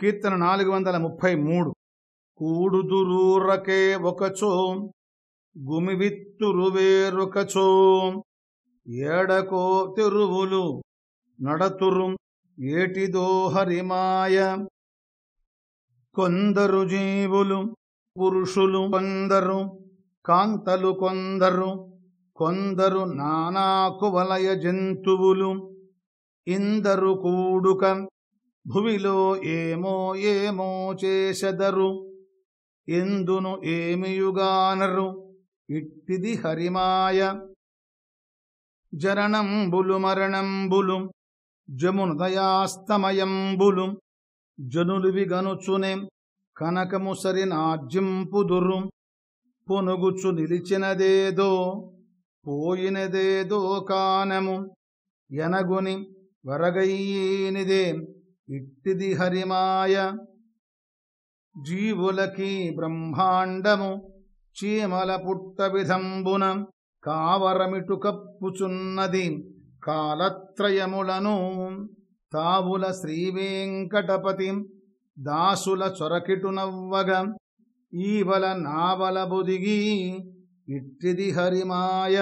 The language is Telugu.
కీర్తన నాలుగు వందల ముప్పై మూడు. కూడుదురూరకే ఒకచో గుమివిత్తురు వేరొకచో ఏడకో తెరువులు నడతురు ఏటిదో హరిమాయ. కొందరు జీవులు పురుషులు కొందరు కాంతలు కొందరు కొందరు నానాకు వలయ జంతువులు ఇందరు కూడుక భువిలో ఏమో ఏమో చేసెదరు ఎందును ఏమియుగానరు? ఇట్టిది హరిమాయ. జరణంబులు మరణంబులు జమునుదయాస్తమయంబులు జనులువి గనుచునే కనకము సరినాజ్యంపుదురు పొనుగుచు నిలిచినదేదో పోయినదేదో కానము ఎనగుని వరగయ్యేనిదే. ఇట్టిది హరిమాయ జీవులకి బ్రహ్మాండము చీమల పుట్ట విధంబున కావరమిటు కప్పుచున్నది కాలత్రయములను తావుల శ్రీవేంకటపతి దాసుల చొరకిటునవ్వగ ఈవల నావల బుదిగి ఇట్టిది హరిమాయ